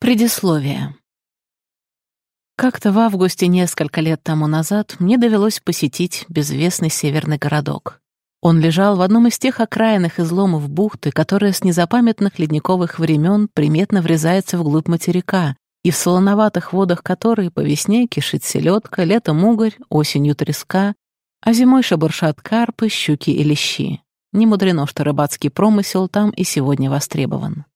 Предисловие. Как-то в августе несколько лет тому назад мне довелось посетить безвестный северный городок. Он лежал в одном из тех окраинных изломов бухты, которая с незапамятных ледниковых времен приметно врезается вглубь материка, и в солоноватых водах которой по весне кишит селедка, летом угорь, осенью треска, а зимой шебуршат карпы, щуки и лещи. Не мудрено, что рыбацкий промысел там и сегодня востребован.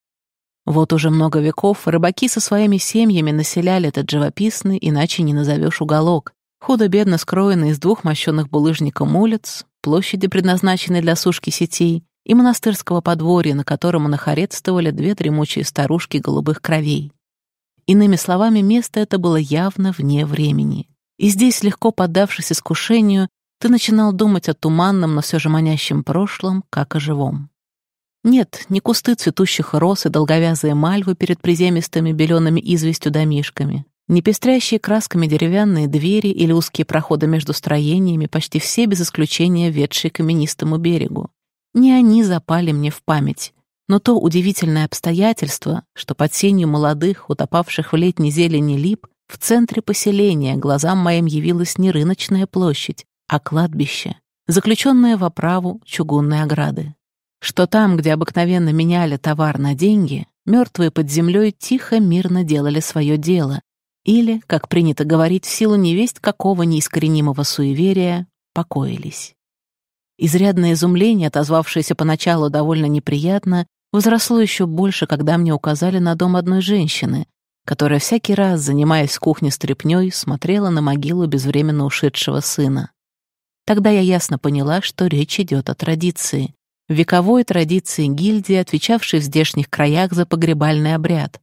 Вот уже много веков рыбаки со своими семьями населяли этот живописный, иначе не назовешь уголок, худо-бедно скроенный из двух мощенных булыжником улиц, площади, предназначенной для сушки сетей, и монастырского подворья, на котором нахарецствовали две дремучие старушки голубых кровей. Иными словами, место это было явно вне времени. И здесь, легко поддавшись искушению, ты начинал думать о туманном, но все же манящем прошлом, как о живом. Нет, не кусты цветущих роз и долговязые мальвы перед приземистыми белеными известью домишками, не пестрящие красками деревянные двери или узкие проходы между строениями, почти все без исключения ведшие к каменистому берегу. Не они запали мне в память, но то удивительное обстоятельство, что под сенью молодых, утопавших в летней зелени лип, в центре поселения глазам моим явилась не рыночная площадь, а кладбище, заключенное в оправу чугунной ограды что там, где обыкновенно меняли товар на деньги, мертвые под землей тихо, мирно делали свое дело, или, как принято говорить, в силу невесть какого неискоренимого суеверия, покоились. Изрядное изумление, отозвавшееся поначалу довольно неприятно, возросло еще больше, когда мне указали на дом одной женщины, которая всякий раз, занимаясь в кухне стряпнёй, смотрела на могилу безвременно ушедшего сына. Тогда я ясно поняла, что речь идет о традиции, вековой традиции гильдии, отвечавшей в здешних краях за погребальный обряд,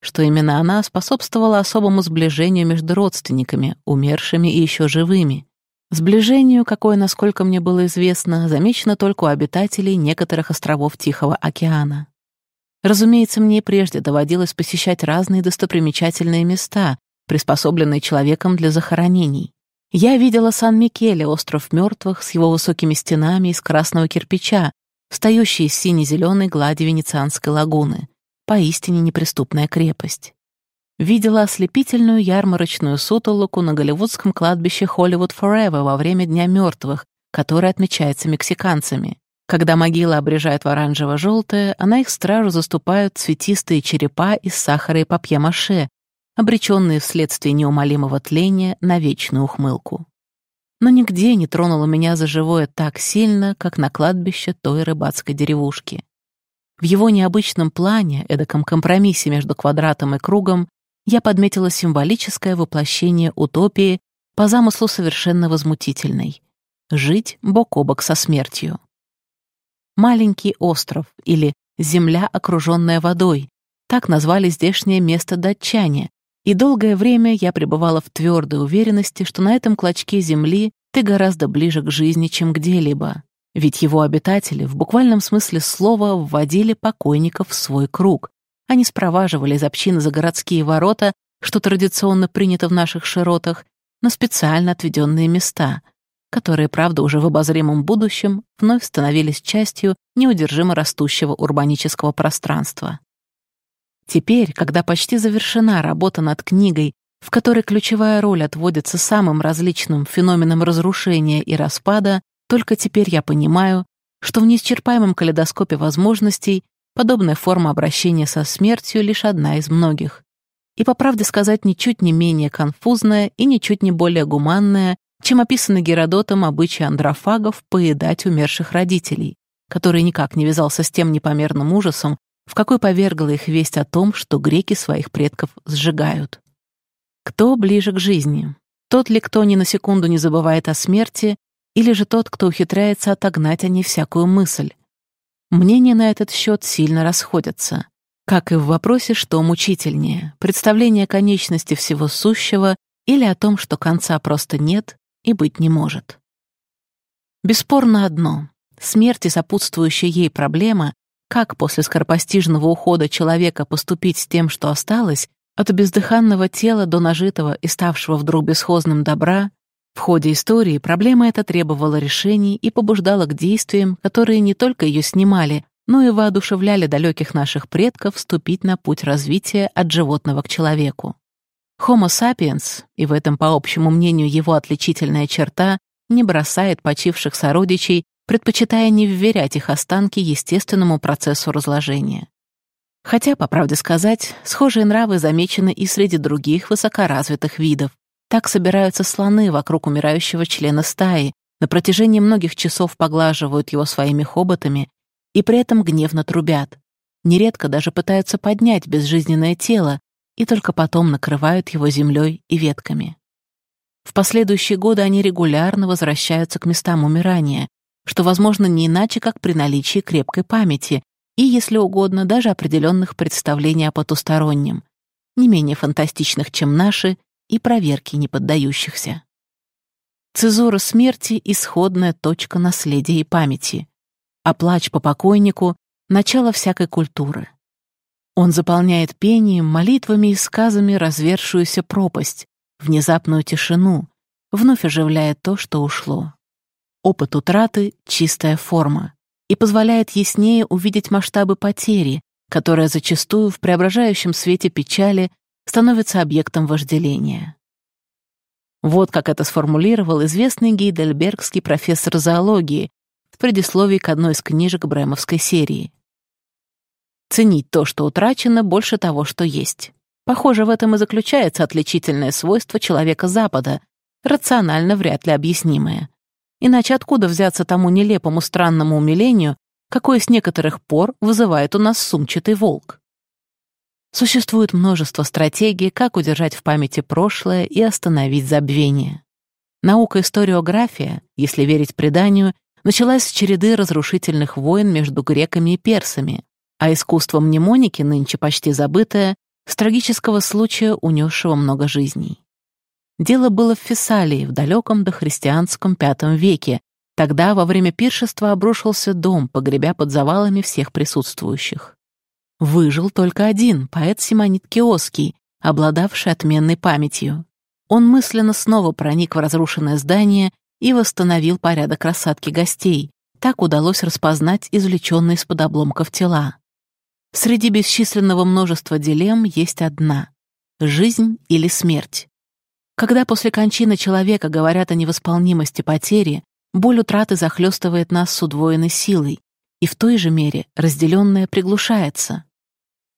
что именно она способствовала особому сближению между родственниками, умершими и еще живыми. Сближению, какое, насколько мне было известно, замечено только у обитателей некоторых островов Тихого океана. Разумеется, мне прежде доводилось посещать разные достопримечательные места, приспособленные человеком для захоронений. Я видела Сан-Микеле, остров мертвых, с его высокими стенами из красного кирпича, встающей из сине-зеленой глади Венецианской лагуны. Поистине неприступная крепость. Видела ослепительную ярмарочную сутолоку на голливудском кладбище Hollywood Forever во время Дня мертвых, который отмечается мексиканцами. Когда могилы обрежают в оранжево-желтое, а на их стражу заступают цветистые черепа из сахара и папье-маше, обреченные вследствие неумолимого тления на вечную ухмылку но нигде не тронуло меня за живое так сильно, как на кладбище той рыбацкой деревушки. В его необычном плане, эдаком компромиссе между квадратом и кругом, я подметила символическое воплощение утопии по замыслу совершенно возмутительной — жить бок о бок со смертью. Маленький остров или земля, окруженная водой — так назвали здешнее место датчане, и долгое время я пребывала в твердой уверенности, что на этом клочке земли ты гораздо ближе к жизни, чем где-либо. Ведь его обитатели в буквальном смысле слова вводили покойников в свой круг. Они спроваживали из общины за городские ворота, что традиционно принято в наших широтах, на специально отведенные места, которые, правда, уже в обозримом будущем вновь становились частью неудержимо растущего урбанического пространства. Теперь, когда почти завершена работа над книгой, в которой ключевая роль отводится самым различным феноменам разрушения и распада, только теперь я понимаю, что в неисчерпаемом калейдоскопе возможностей подобная форма обращения со смертью лишь одна из многих. И, по правде сказать, ничуть не менее конфузная и ничуть не более гуманная, чем описанный Геродотом обычай андрофагов поедать умерших родителей, который никак не вязался с тем непомерным ужасом, в какой повергла их весть о том, что греки своих предков сжигают. Кто ближе к жизни? Тот ли, кто ни на секунду не забывает о смерти, или же тот, кто ухитряется отогнать о ней всякую мысль? Мнения на этот счет сильно расходятся. Как и в вопросе, что мучительнее, представление конечности всего сущего или о том, что конца просто нет и быть не может. Бесспорно одно — смерть и сопутствующая ей проблема как после скоропостижного ухода человека поступить с тем, что осталось, от бездыханного тела до нажитого и ставшего вдруг бесхозным добра, в ходе истории проблема эта требовала решений и побуждала к действиям, которые не только ее снимали, но и воодушевляли далеких наших предков вступить на путь развития от животного к человеку. Homo sapiens, и в этом, по общему мнению, его отличительная черта, не бросает почивших сородичей, предпочитая не вверять их останки естественному процессу разложения. Хотя, по правде сказать, схожие нравы замечены и среди других высокоразвитых видов. Так собираются слоны вокруг умирающего члена стаи, на протяжении многих часов поглаживают его своими хоботами и при этом гневно трубят. Нередко даже пытаются поднять безжизненное тело и только потом накрывают его землей и ветками. В последующие годы они регулярно возвращаются к местам умирания, что возможно не иначе, как при наличии крепкой памяти и, если угодно, даже определенных представлений о потустороннем, не менее фантастичных, чем наши, и проверки не поддающихся. Цезура смерти — исходная точка наследия и памяти, а плач по покойнику — начало всякой культуры. Он заполняет пением, молитвами и сказами развершуюся пропасть, внезапную тишину, вновь оживляет то, что ушло. Опыт утраты — чистая форма и позволяет яснее увидеть масштабы потери, которая зачастую в преображающем свете печали становится объектом вожделения. Вот как это сформулировал известный гейдельбергский профессор зоологии в предисловии к одной из книжек Бремовской серии. Ценить то, что утрачено, больше того, что есть. Похоже, в этом и заключается отличительное свойство человека Запада, рационально вряд ли объяснимое. Иначе откуда взяться тому нелепому странному умилению, какое с некоторых пор вызывает у нас сумчатый волк? Существует множество стратегий, как удержать в памяти прошлое и остановить забвение. Наука историография, если верить преданию, началась с череды разрушительных войн между греками и персами, а искусство мнемоники, нынче почти забытое, с трагического случая, унесшего много жизней. Дело было в Фессалии, в далеком дохристианском V веке. Тогда во время пиршества обрушился дом, погребя под завалами всех присутствующих. Выжил только один, поэт Симонит Киоский, обладавший отменной памятью. Он мысленно снова проник в разрушенное здание и восстановил порядок рассадки гостей. Так удалось распознать извлеченные из-под обломков тела. Среди бесчисленного множества дилемм есть одна — жизнь или смерть. Когда после кончины человека говорят о невосполнимости потери, боль утраты захлестывает нас с удвоенной силой, и в той же мере разделенная приглушается.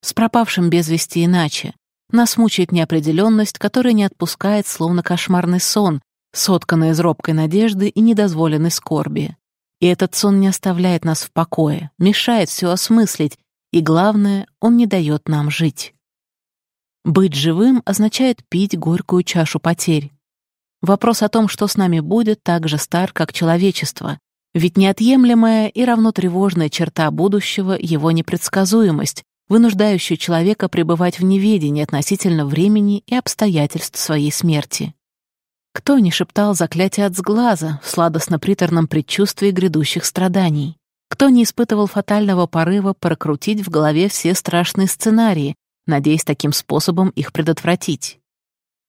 С пропавшим без вести иначе. Нас мучает неопределенность, которая не отпускает, словно кошмарный сон, сотканный из робкой надежды и недозволенной скорби. И этот сон не оставляет нас в покое, мешает все осмыслить, и, главное, он не дает нам жить. Быть живым означает пить горькую чашу потерь. Вопрос о том, что с нами будет, так же стар, как человечество, ведь неотъемлемая и равно тревожная черта будущего — его непредсказуемость, вынуждающая человека пребывать в неведении относительно времени и обстоятельств своей смерти. Кто не шептал заклятие от сглаза в сладостно-приторном предчувствии грядущих страданий? Кто не испытывал фатального порыва прокрутить в голове все страшные сценарии, надеясь таким способом их предотвратить?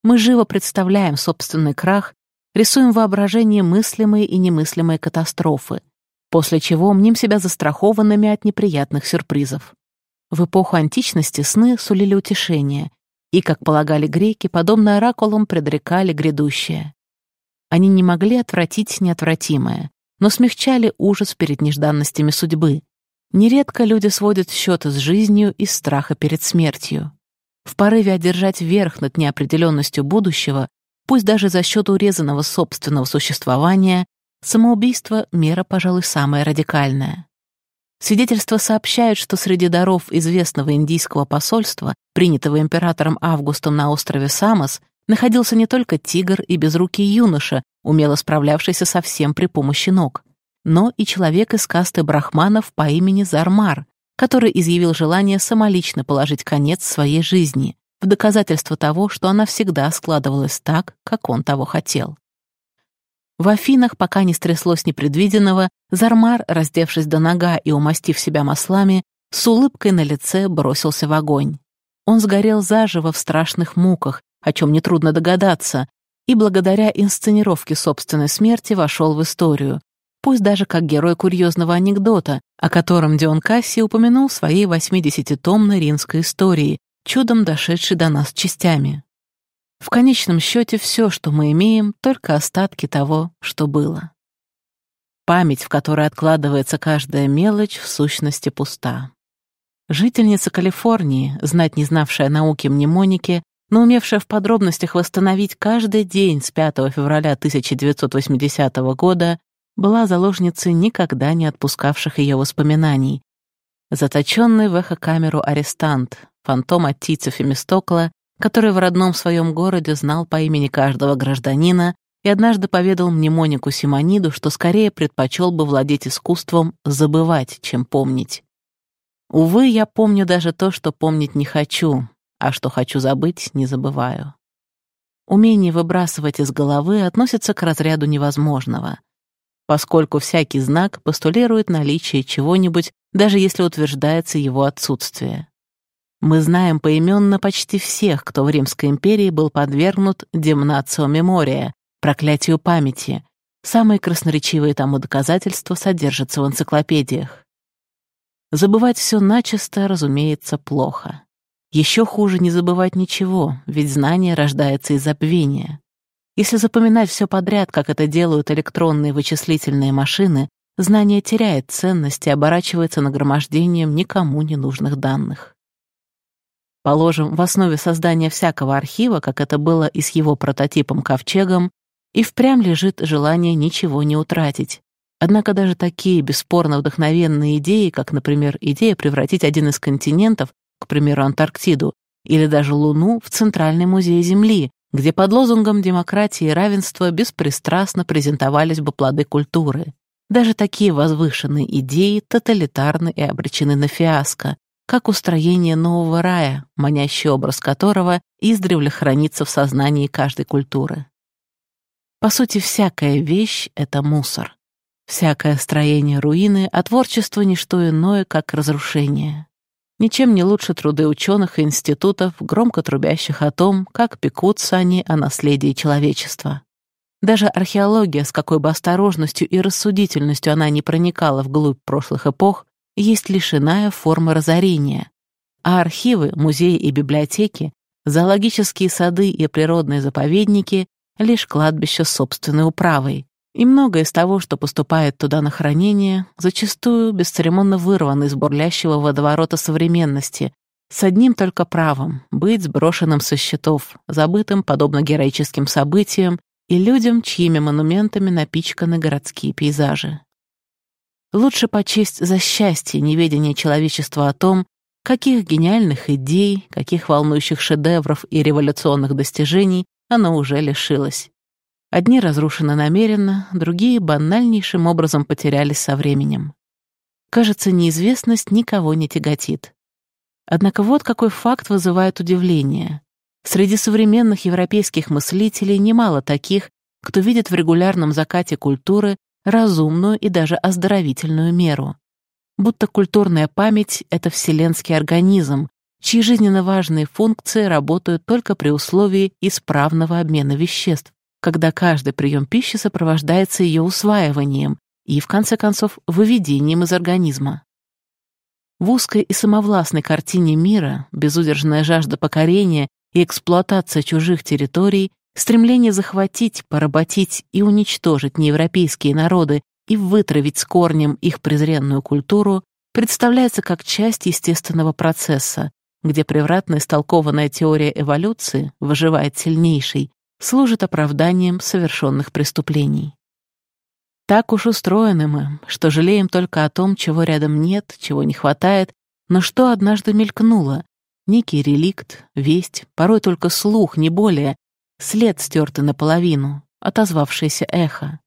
Мы живо представляем собственный крах, рисуем воображение мыслимые и немыслимые катастрофы, после чего мним себя застрахованными от неприятных сюрпризов. В эпоху античности сны сулили утешение, и, как полагали греки, подобно оракулам предрекали грядущее. Они не могли отвратить неотвратимое, но смягчали ужас перед нежданностями судьбы. Нередко люди сводят счеты с жизнью из страха перед смертью. В порыве одержать верх над неопределенностью будущего, пусть даже за счет урезанного собственного существования, самоубийство — мера, пожалуй, самая радикальная. Свидетельства сообщают, что среди даров известного индийского посольства, принятого императором Августом на острове Самос, находился не только тигр и безрукий юноша, умело справлявшийся со всем при помощи ног, но и человек из касты брахманов по имени Зармар, который изъявил желание самолично положить конец своей жизни, в доказательство того, что она всегда складывалась так, как он того хотел. В Афинах, пока не стряслось непредвиденного, Зармар, раздевшись до нога и умастив себя маслами, с улыбкой на лице бросился в огонь. Он сгорел заживо в страшных муках, о чем нетрудно догадаться, и благодаря инсценировке собственной смерти вошел в историю, пусть даже как герой курьезного анекдота, о котором Дион Касси упомянул в своей 80-томной римской истории, чудом дошедшей до нас частями. В конечном счете все, что мы имеем, только остатки того, что было. Память, в которой откладывается каждая мелочь, в сущности пуста. Жительница Калифорнии, знать не знавшая науки мнемоники, но умевшая в подробностях восстановить каждый день с 5 февраля 1980 года, была заложницей никогда не отпускавших ее воспоминаний. Заточенный в эхокамеру арестант, фантом от Тица Фемистокла, который в родном своем городе знал по имени каждого гражданина и однажды поведал мнемонику Симониду, что скорее предпочел бы владеть искусством забывать, чем помнить. Увы, я помню даже то, что помнить не хочу, а что хочу забыть, не забываю. Умение выбрасывать из головы относится к разряду невозможного, поскольку всякий знак постулирует наличие чего-нибудь, даже если утверждается его отсутствие. Мы знаем поименно почти всех, кто в Римской империи был подвергнут демнацио мемория, проклятию памяти. Самые красноречивые тому доказательства содержатся в энциклопедиях. Забывать все начисто, разумеется, плохо. Еще хуже не забывать ничего, ведь знание рождается из забвения. Если запоминать все подряд, как это делают электронные вычислительные машины, знание теряет ценность и оборачивается нагромождением никому не нужных данных. Положим, в основе создания всякого архива, как это было и с его прототипом Ковчегом, и впрямь лежит желание ничего не утратить, Однако даже такие бесспорно вдохновенные идеи, как, например, идея превратить один из континентов, к примеру, Антарктиду, или даже Луну в Центральный музей Земли, где под лозунгом демократии и равенства беспристрастно презентовались бы плоды культуры. Даже такие возвышенные идеи тоталитарны и обречены на фиаско, как устроение нового рая, манящий образ которого издревле хранится в сознании каждой культуры. По сути, всякая вещь — это мусор. Всякое строение руины, а творчество — ничто иное, как разрушение. Ничем не лучше труды ученых и институтов, громко трубящих о том, как пекутся они о наследии человечества. Даже археология, с какой бы осторожностью и рассудительностью она не проникала вглубь прошлых эпох, есть лишь иная форма разорения. А архивы, музеи и библиотеки, зоологические сады и природные заповедники — лишь кладбище собственной управой, и многое из того, что поступает туда на хранение, зачастую бесцеремонно вырвано из бурлящего водоворота современности, с одним только правом — быть сброшенным со счетов, забытым, подобно героическим событиям, и людям, чьими монументами напичканы городские пейзажи. Лучше почесть за счастье неведения человечества о том, каких гениальных идей, каких волнующих шедевров и революционных достижений оно уже лишилось. Одни разрушены намеренно, другие банальнейшим образом потерялись со временем. Кажется, неизвестность никого не тяготит. Однако вот какой факт вызывает удивление. Среди современных европейских мыслителей немало таких, кто видит в регулярном закате культуры разумную и даже оздоровительную меру. Будто культурная память — это вселенский организм, чьи жизненно важные функции работают только при условии исправного обмена веществ когда каждый прием пищи сопровождается ее усваиванием и, в конце концов, выведением из организма. В узкой и самовластной картине мира безудержная жажда покорения и эксплуатация чужих территорий, стремление захватить, поработить и уничтожить неевропейские народы и вытравить с корнем их презренную культуру представляется как часть естественного процесса, где превратно истолкованная теория эволюции выживает сильнейший, служит оправданием совершенных преступлений. Так уж устроены мы, что жалеем только о том, чего рядом нет, чего не хватает, но что однажды мелькнуло. Некий реликт, весть, порой только слух, не более, след стертый наполовину, отозвавшееся эхо.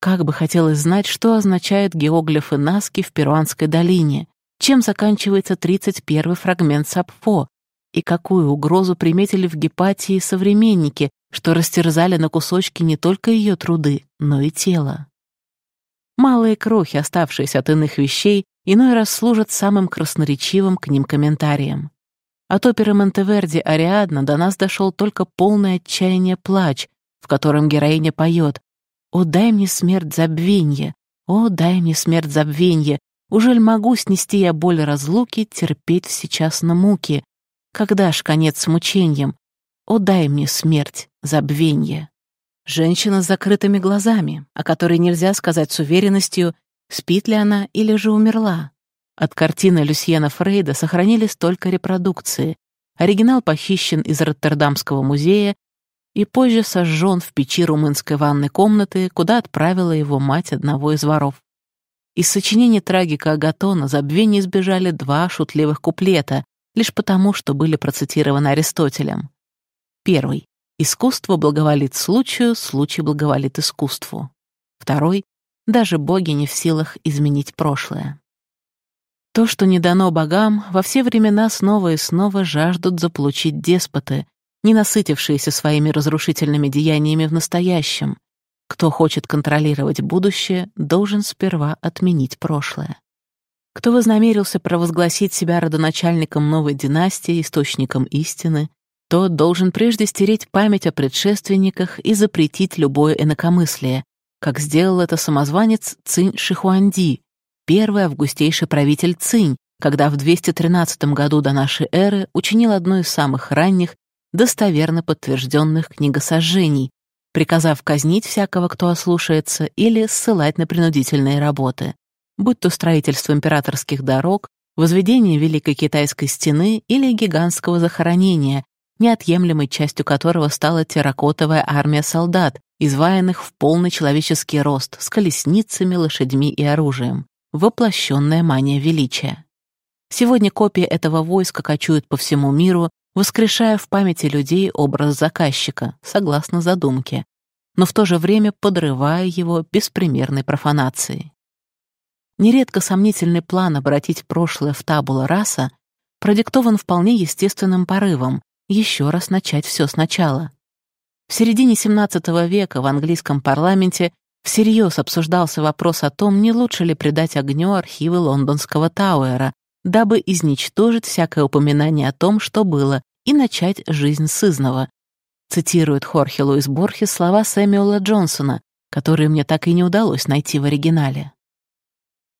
Как бы хотелось знать, что означают геоглифы Наски в Перуанской долине, чем заканчивается 31-й фрагмент Сапфо, и какую угрозу приметили в Гепатии современники, что растерзали на кусочки не только ее труды, но и тело. Малые крохи, оставшиеся от иных вещей, иной раз служат самым красноречивым к ним комментарием. От оперы Монтеверди «Ариадна» до нас дошел только полное отчаяние плач, в котором героиня поет «О, дай мне смерть забвенья, О, дай мне смерть забвенья, ужель могу снести я боль разлуки, терпеть сейчас на муки? Когда ж конец мучениям? О, дай мне смерть, забвенье. Женщина с закрытыми глазами, о которой нельзя сказать с уверенностью, спит ли она или же умерла. От картины Люсьена Фрейда сохранились только репродукции. Оригинал похищен из Роттердамского музея и позже сожжен в печи румынской ванной комнаты, куда отправила его мать одного из воров. Из сочинения трагика Агатона забвения избежали два шутливых куплета, лишь потому, что были процитированы Аристотелем. Первый. «Искусство благоволит случаю, случай благоволит искусству». Второй. «Даже боги не в силах изменить прошлое». То, что не дано богам, во все времена снова и снова жаждут заполучить деспоты, не насытившиеся своими разрушительными деяниями в настоящем. Кто хочет контролировать будущее, должен сперва отменить прошлое. Кто вознамерился провозгласить себя родоначальником новой династии, источником истины, тот должен прежде стереть память о предшественниках и запретить любое инакомыслие, как сделал это самозванец Цинь Шихуанди, первый августейший правитель Цинь, когда в 213 году до нашей эры учинил одно из самых ранних, достоверно подтвержденных книгосожжений, приказав казнить всякого, кто ослушается, или ссылать на принудительные работы, будь то строительство императорских дорог, возведение Великой Китайской стены или гигантского захоронения, неотъемлемой частью которого стала терракотовая армия солдат, изваянных в полный человеческий рост, с колесницами, лошадьми и оружием воплощенная мания величия. Сегодня копии этого войска кочуют по всему миру, воскрешая в памяти людей образ заказчика, согласно задумке, но в то же время подрывая его беспримерной профанацией. Нередко сомнительный план обратить прошлое в табула раса продиктован вполне естественным порывом еще раз начать все сначала. В середине XVII века в английском парламенте Всерьез обсуждался вопрос о том, не лучше ли придать огню архивы лондонского Тауэра, дабы изничтожить всякое упоминание о том, что было, и начать жизнь сызного. Цитирует Хорхе Луис Борхес слова Сэмюэла Джонсона, которые мне так и не удалось найти в оригинале.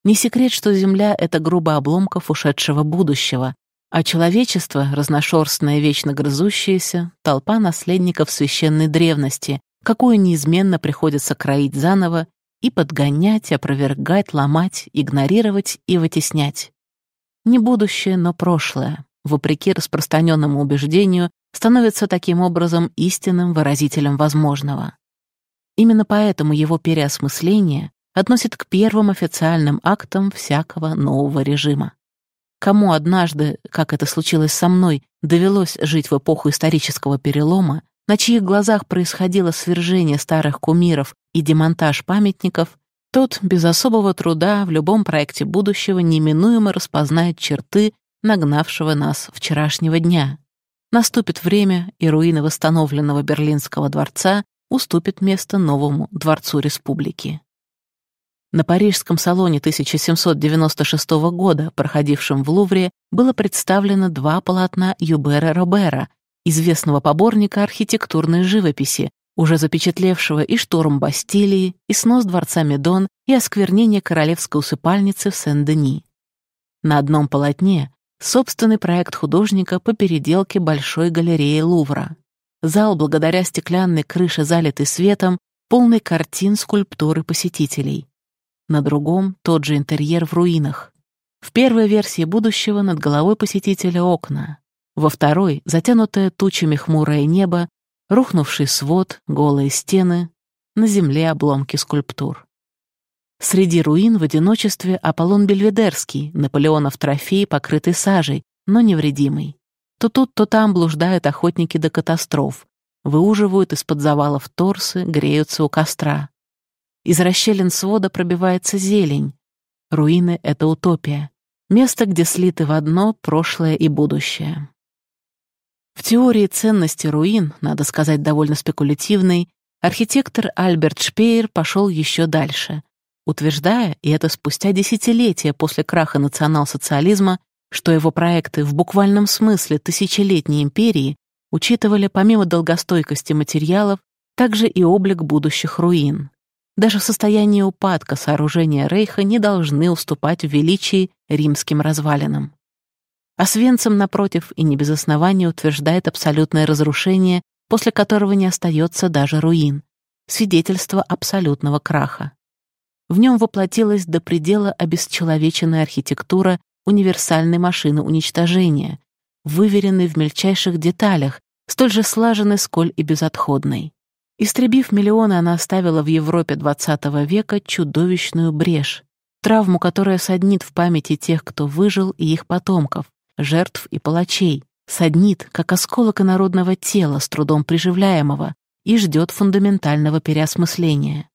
Не секрет, что Земля — это грубо обломков ушедшего будущего, а человечество, разношерстное, вечно грызущееся, толпа наследников священной древности, какую неизменно приходится кроить заново и подгонять, опровергать, ломать, игнорировать и вытеснять. Не будущее, но прошлое, вопреки распространенному убеждению, становится таким образом истинным выразителем возможного. Именно поэтому его переосмысление относит к первым официальным актам всякого нового режима. Кому однажды, как это случилось со мной, довелось жить в эпоху исторического перелома, на чьих глазах происходило свержение старых кумиров и демонтаж памятников, тот без особого труда в любом проекте будущего неминуемо распознает черты нагнавшего нас вчерашнего дня. Наступит время, и руины восстановленного Берлинского дворца уступят место новому Дворцу Республики. На Парижском салоне 1796 года, проходившем в Лувре, было представлено два полотна Юбера Робера известного поборника архитектурной живописи, уже запечатлевшего и штурм Бастилии, и снос дворца Медон, и осквернение королевской усыпальницы в Сен-Дени. На одном полотне собственный проект художника по переделке Большой галереи Лувра. Зал, благодаря стеклянной крыше, залитый светом, полный картин скульптуры посетителей. На другом — тот же интерьер в руинах. В первой версии будущего над головой посетителя окна, во второй — затянутое тучами хмурое небо, рухнувший свод, голые стены, на земле обломки скульптур. Среди руин в одиночестве Аполлон Бельведерский, Наполеонов трофей, покрытый сажей, но невредимый. То тут, то там блуждают охотники до катастроф, выуживают из-под завалов торсы, греются у костра. Из расщелин свода пробивается зелень. Руины — это утопия. Место, где слиты в одно прошлое и будущее. В теории ценности руин, надо сказать, довольно спекулятивной, архитектор Альберт Шпеер пошел еще дальше, утверждая, и это спустя десятилетия после краха национал-социализма, что его проекты в буквальном смысле тысячелетней империи учитывали помимо долгостойкости материалов также и облик будущих руин. Даже в состоянии упадка сооружения Рейха не должны уступать в величии римским развалинам. А напротив, и не без основания утверждает абсолютное разрушение, после которого не остается даже руин, свидетельство абсолютного краха. В нем воплотилась до предела обесчеловеченная архитектура универсальной машины уничтожения, выверенной в мельчайших деталях, столь же слаженной, сколь и безотходной. Истребив миллионы, она оставила в Европе XX века чудовищную брешь, травму, которая соднит в памяти тех, кто выжил, и их потомков, жертв и палачей, соднит, как осколок инородного тела, с трудом приживляемого, и ждет фундаментального переосмысления.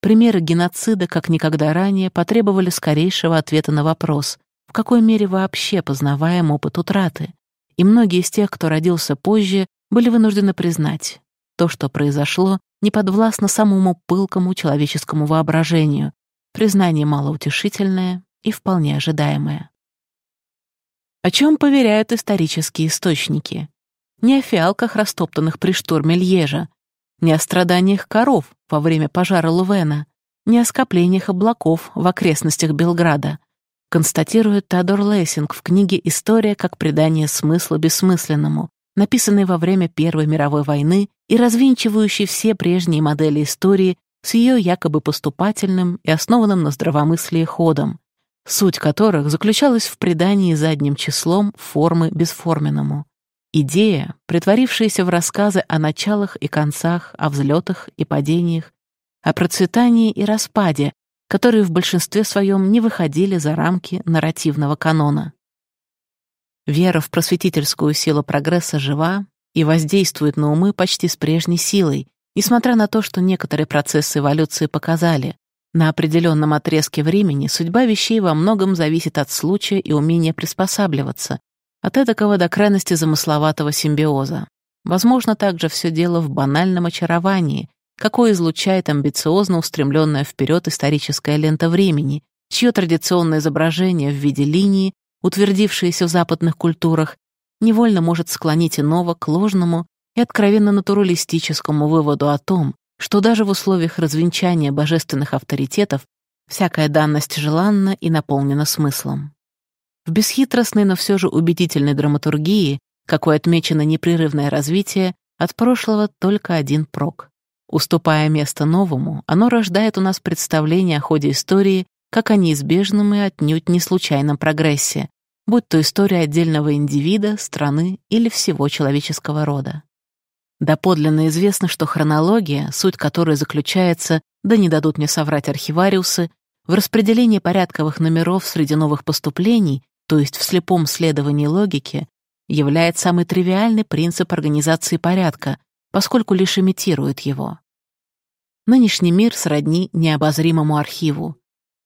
Примеры геноцида, как никогда ранее, потребовали скорейшего ответа на вопрос, в какой мере вообще познаваем опыт утраты, и многие из тех, кто родился позже, были вынуждены признать, то, что произошло, не подвластно самому пылкому человеческому воображению, признание малоутешительное и вполне ожидаемое. О чем поверяют исторические источники? Не о фиалках, растоптанных при штурме Льежа, не о страданиях коров во время пожара Лувена, не о скоплениях облаков в окрестностях Белграда, констатирует Теодор Лессинг в книге «История как придание смысла бессмысленному», написанной во время Первой мировой войны и развинчивающей все прежние модели истории с ее якобы поступательным и основанным на здравомыслии ходом, суть которых заключалась в придании задним числом формы бесформенному. Идея, притворившаяся в рассказы о началах и концах, о взлетах и падениях, о процветании и распаде, которые в большинстве своем не выходили за рамки нарративного канона. Вера в просветительскую силу прогресса жива и воздействует на умы почти с прежней силой, несмотря на то, что некоторые процессы эволюции показали, на определенном отрезке времени судьба вещей во многом зависит от случая и умения приспосабливаться, от этакого до крайности замысловатого симбиоза. Возможно, также все дело в банальном очаровании, какое излучает амбициозно устремленная вперед историческая лента времени, чье традиционное изображение в виде линии утвердившееся в западных культурах, невольно может склонить иного к ложному и откровенно натуралистическому выводу о том, что даже в условиях развенчания божественных авторитетов всякая данность желанна и наполнена смыслом. В бесхитростной, но все же убедительной драматургии, какой отмечено непрерывное развитие, от прошлого только один прок. Уступая место новому, оно рождает у нас представление о ходе истории как о неизбежном и отнюдь не случайном прогрессе, будь то история отдельного индивида, страны или всего человеческого рода. Доподлинно известно, что хронология, суть которой заключается, да не дадут мне соврать архивариусы, в распределении порядковых номеров среди новых поступлений, то есть в слепом следовании логике, является самый тривиальный принцип организации порядка, поскольку лишь имитирует его. Нынешний мир сродни необозримому архиву,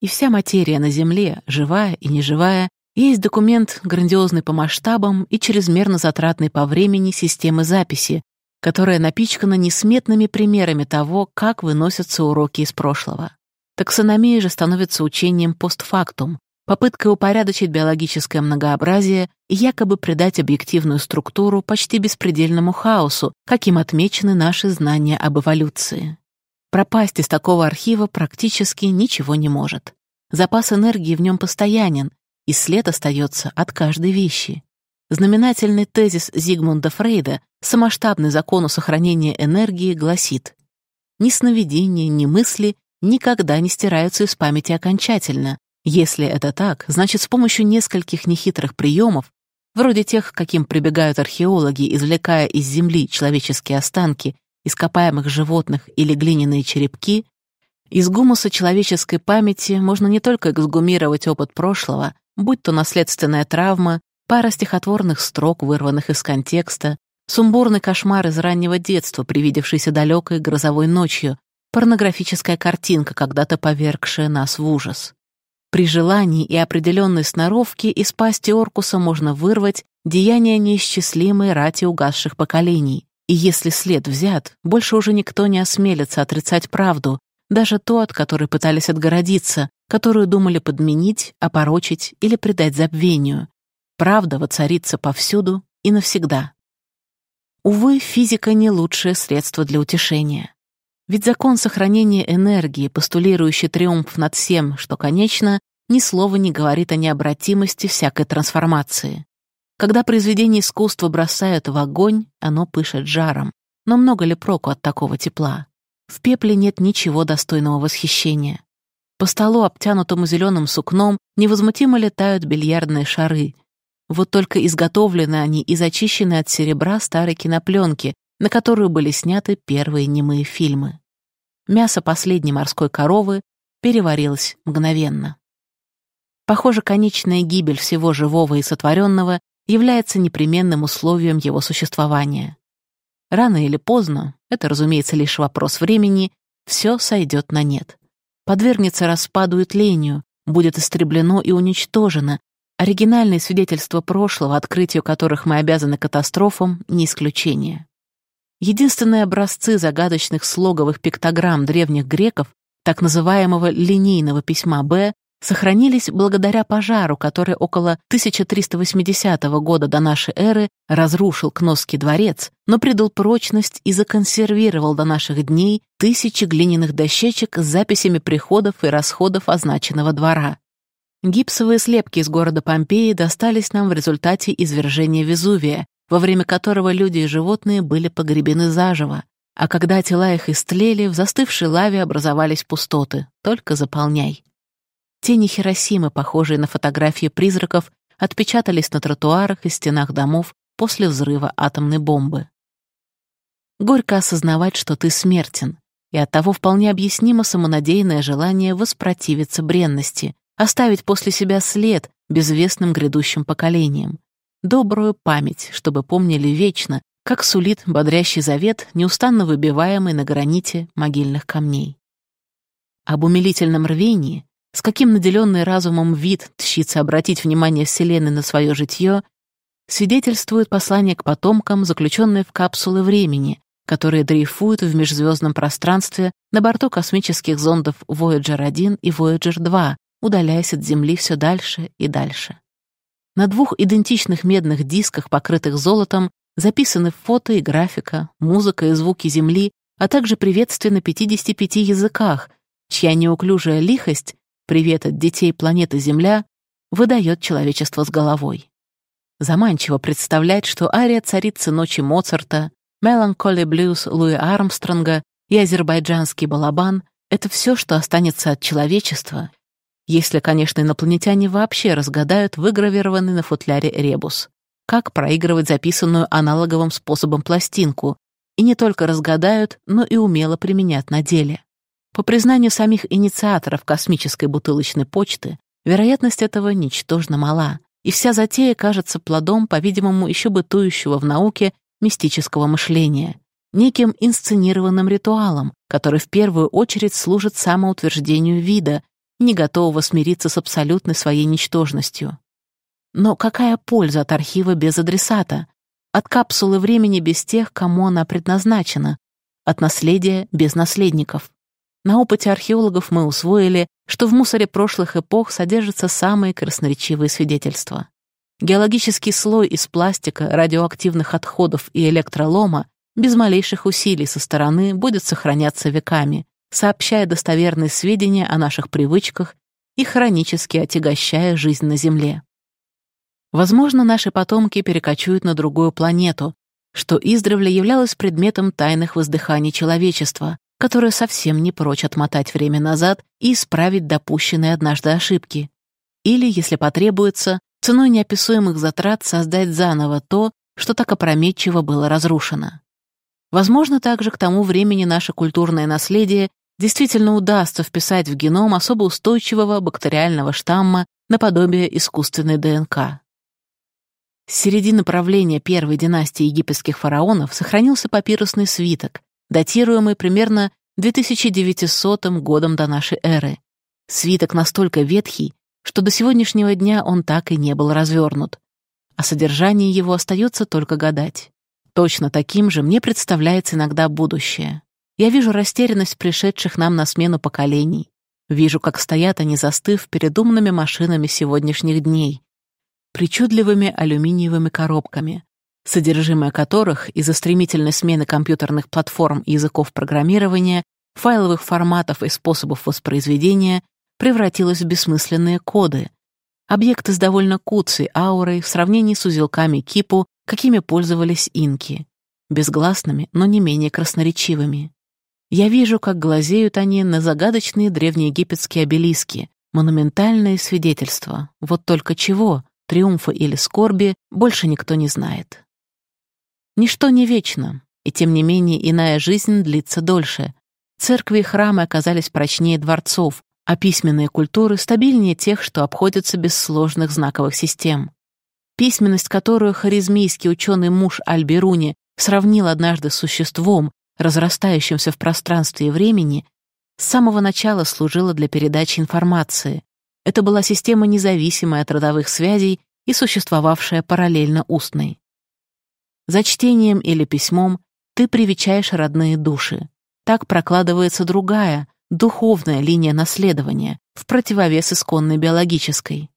и вся материя на Земле, живая и неживая, есть документ, грандиозный по масштабам и чрезмерно затратный по времени системы записи, которая напичкана несметными примерами того, как выносятся уроки из прошлого. Таксономия же становится учением постфактум, попыткой упорядочить биологическое многообразие и якобы придать объективную структуру почти беспредельному хаосу, каким отмечены наши знания об эволюции. Пропасть из такого архива практически ничего не может. Запас энергии в нем постоянен, и след остается от каждой вещи. Знаменательный тезис Зигмунда Фрейда, самоштабный закон сохранения энергии, гласит «Ни сновидения, ни мысли никогда не стираются из памяти окончательно. Если это так, значит, с помощью нескольких нехитрых приемов, вроде тех, каким прибегают археологи, извлекая из земли человеческие останки ископаемых животных или глиняные черепки, из гумуса человеческой памяти можно не только эксгумировать опыт прошлого, будь то наследственная травма, пара стихотворных строк, вырванных из контекста, сумбурный кошмар из раннего детства, привидевшийся далекой грозовой ночью, порнографическая картинка, когда-то повергшая нас в ужас. При желании и определенной сноровке из пасти Оркуса можно вырвать деяния неисчислимой рати угасших поколений, и если след взят, больше уже никто не осмелится отрицать правду, даже то, от которой пытались отгородиться, которую думали подменить, опорочить или предать забвению. Правда воцарится повсюду и навсегда. Увы, физика не лучшее средство для утешения. Ведь закон сохранения энергии, постулирующий триумф над всем, что конечно, ни слова не говорит о необратимости всякой трансформации. Когда произведение искусства бросают в огонь, оно пышет жаром. Но много ли проку от такого тепла? В пепле нет ничего достойного восхищения. По столу, обтянутому зеленым сукном, невозмутимо летают бильярдные шары. Вот только изготовлены они из очищенной от серебра старой кинопленки, на которую были сняты первые немые фильмы. Мясо последней морской коровы переварилось мгновенно. Похоже, конечная гибель всего живого и сотворенного является непременным условием его существования. Рано или поздно, это, разумеется, лишь вопрос времени, все сойдет на нет. Подвергнется распаду и тлению, будет истреблено и уничтожено, оригинальные свидетельства прошлого, открытию которых мы обязаны катастрофам, не исключение. Единственные образцы загадочных слоговых пиктограмм древних греков, так называемого линейного письма Б, сохранились благодаря пожару, который около 1380 года до нашей эры разрушил Кносский дворец, но придал прочность и законсервировал до наших дней тысячи глиняных дощечек с записями приходов и расходов означенного двора. Гипсовые слепки из города Помпеи достались нам в результате извержения Везувия, во время которого люди и животные были погребены заживо, а когда тела их истлели, в застывшей лаве образовались пустоты, только заполняй. Тени Хиросимы, похожие на фотографии призраков, отпечатались на тротуарах и стенах домов после взрыва атомной бомбы. Горько осознавать, что ты смертен, и оттого вполне объяснимо самонадеянное желание воспротивиться бренности, оставить после себя след безвестным грядущим поколениям, добрую память, чтобы помнили вечно, как сулит бодрящий завет, неустанно выбиваемый на граните могильных камней. Об умилительном рвении, с каким наделенный разумом вид тщится обратить внимание Вселенной на свое житье, свидетельствует послание к потомкам, заключенное в капсулы времени, которые дрейфуют в межзвездном пространстве на борту космических зондов Voyager 1 и Voyager 2, удаляясь от Земли все дальше и дальше. На двух идентичных медных дисках, покрытых золотом, записаны фото и графика, музыка и звуки Земли, а также приветствия на 55 языках, чья неуклюжая лихость, привет от детей планеты Земля, выдает человечество с головой. Заманчиво представлять, что ария царицы ночи Моцарта, Меланколи блюз Луи Армстронга и азербайджанский балабан — это все, что останется от человечества, если, конечно, инопланетяне вообще разгадают выгравированный на футляре ребус. Как проигрывать записанную аналоговым способом пластинку, и не только разгадают, но и умело применят на деле. По признанию самих инициаторов космической бутылочной почты, вероятность этого ничтожно мала, и вся затея кажется плодом, по-видимому, еще бытующего в науке мистического мышления, неким инсценированным ритуалом, который в первую очередь служит самоутверждению вида, не готового смириться с абсолютной своей ничтожностью. Но какая польза от архива без адресата? От капсулы времени без тех, кому она предназначена? От наследия без наследников? На опыте археологов мы усвоили, что в мусоре прошлых эпох содержатся самые красноречивые свидетельства. Геологический слой из пластика, радиоактивных отходов и электролома без малейших усилий со стороны будет сохраняться веками, сообщая достоверные сведения о наших привычках и хронически отягощая жизнь на Земле. Возможно, наши потомки перекочуют на другую планету, что издревле являлось предметом тайных воздыханий человечества, которое совсем не прочь отмотать время назад и исправить допущенные однажды ошибки. Или, если потребуется, ценой неописуемых затрат создать заново то, что так опрометчиво было разрушено. Возможно, также к тому времени наше культурное наследие действительно удастся вписать в геном особо устойчивого бактериального штамма наподобие искусственной ДНК. С середины правления первой династии египетских фараонов сохранился папирусный свиток, датируемый примерно 2900 годом до нашей эры. Свиток настолько ветхий, что до сегодняшнего дня он так и не был развернут. О содержании его остается только гадать. Точно таким же мне представляется иногда будущее. Я вижу растерянность пришедших нам на смену поколений. Вижу, как стоят они, застыв перед умными машинами сегодняшних дней, причудливыми алюминиевыми коробками, содержимое которых из-за стремительной смены компьютерных платформ и языков программирования файловых форматов и способов воспроизведения превратилась в бессмысленные коды, объекты с довольно куцей аурой в сравнении с узелками кипу, какими пользовались инки, безгласными, но не менее красноречивыми. Я вижу, как глазеют они на загадочные древнеегипетские обелиски, монументальные свидетельства. Вот только чего, триумфа или скорби, больше никто не знает. Ничто не вечно, и тем не менее иная жизнь длится дольше. Церкви и храмы оказались прочнее дворцов, а письменные культуры стабильнее тех, что обходятся без сложных знаковых систем. Письменность, которую харизмийский ученый муж Альберуни сравнил однажды с существом, разрастающимся в пространстве и времени, с самого начала служила для передачи информации. Это была система, независимая от родовых связей и существовавшая параллельно устной. За чтением или письмом ты привечаешь родные души. Так прокладывается другая, духовная линия наследования, в противовес исконной биологической.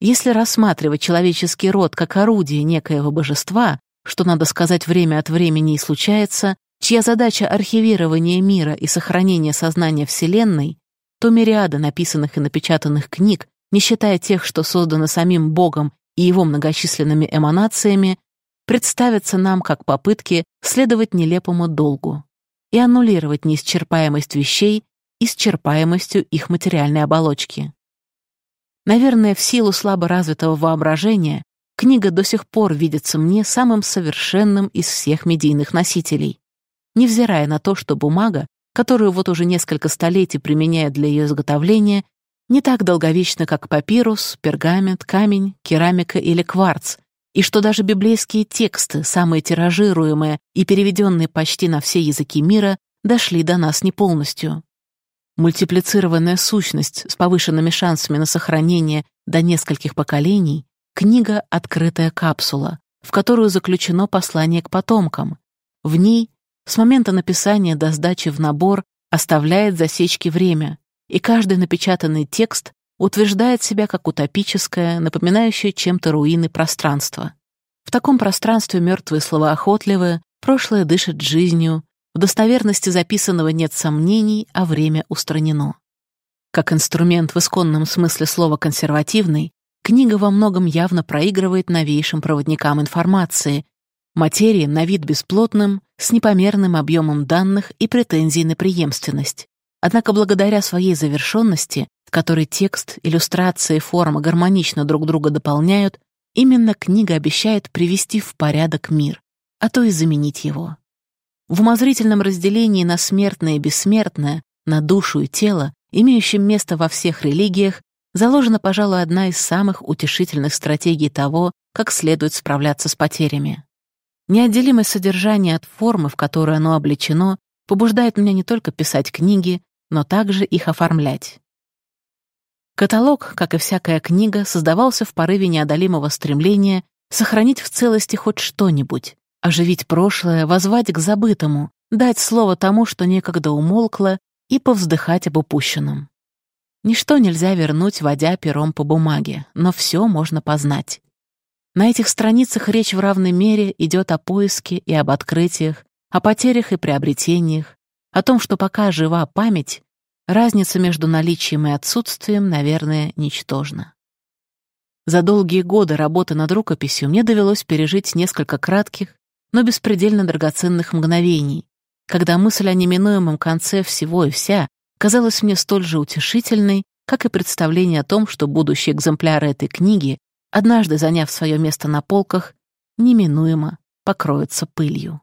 Если рассматривать человеческий род как орудие некоего божества, что, надо сказать, время от времени и случается, чья задача архивирования мира и сохранения сознания Вселенной, то мириады написанных и напечатанных книг, не считая тех, что созданы самим Богом и его многочисленными эманациями, представятся нам как попытки следовать нелепому долгу и аннулировать неисчерпаемость вещей исчерпаемостью их материальной оболочки. Наверное, в силу слабо развитого воображения книга до сих пор видится мне самым совершенным из всех медийных носителей, невзирая на то, что бумага, которую вот уже несколько столетий применяют для ее изготовления, не так долговечна, как папирус, пергамент, камень, керамика или кварц, и что даже библейские тексты, самые тиражируемые и переведенные почти на все языки мира, дошли до нас не полностью. Мультиплицированная сущность с повышенными шансами на сохранение до нескольких поколений — книга «Открытая капсула», в которую заключено послание к потомкам. В ней, с момента написания до сдачи в набор, оставляет засечки время, и каждый напечатанный текст утверждает себя как утопическое, напоминающее чем-то руины пространство. В таком пространстве мертвые слова охотливы, прошлое дышит жизнью, в достоверности записанного нет сомнений, а время устранено. Как инструмент в исконном смысле слова «консервативный», книга во многом явно проигрывает новейшим проводникам информации, материи на вид бесплотным, с непомерным объемом данных и претензий на преемственность. Однако благодаря своей завершенности в которой текст, иллюстрации и форма гармонично друг друга дополняют, именно книга обещает привести в порядок мир, а то и заменить его. В умозрительном разделении на смертное и бессмертное, на душу и тело, имеющем место во всех религиях, заложена, пожалуй, одна из самых утешительных стратегий того, как следует справляться с потерями. Неотделимость содержания от формы, в которой оно облечено, побуждает меня не только писать книги, но также их оформлять. Каталог, как и всякая книга, создавался в порыве неодолимого стремления сохранить в целости хоть что-нибудь, оживить прошлое, возвать к забытому, дать слово тому, что некогда умолкло, и повздыхать об упущенном. Ничто нельзя вернуть, водя пером по бумаге, но все можно познать. На этих страницах речь в равной мере идет о поиске и об открытиях, о потерях и приобретениях, о том, что пока жива память, Разница между наличием и отсутствием, наверное, ничтожна. За долгие годы работы над рукописью мне довелось пережить несколько кратких, но беспредельно драгоценных мгновений, когда мысль о неминуемом конце всего и вся казалась мне столь же утешительной, как и представление о том, что будущие экземпляры этой книги, однажды заняв свое место на полках, неминуемо покроются пылью.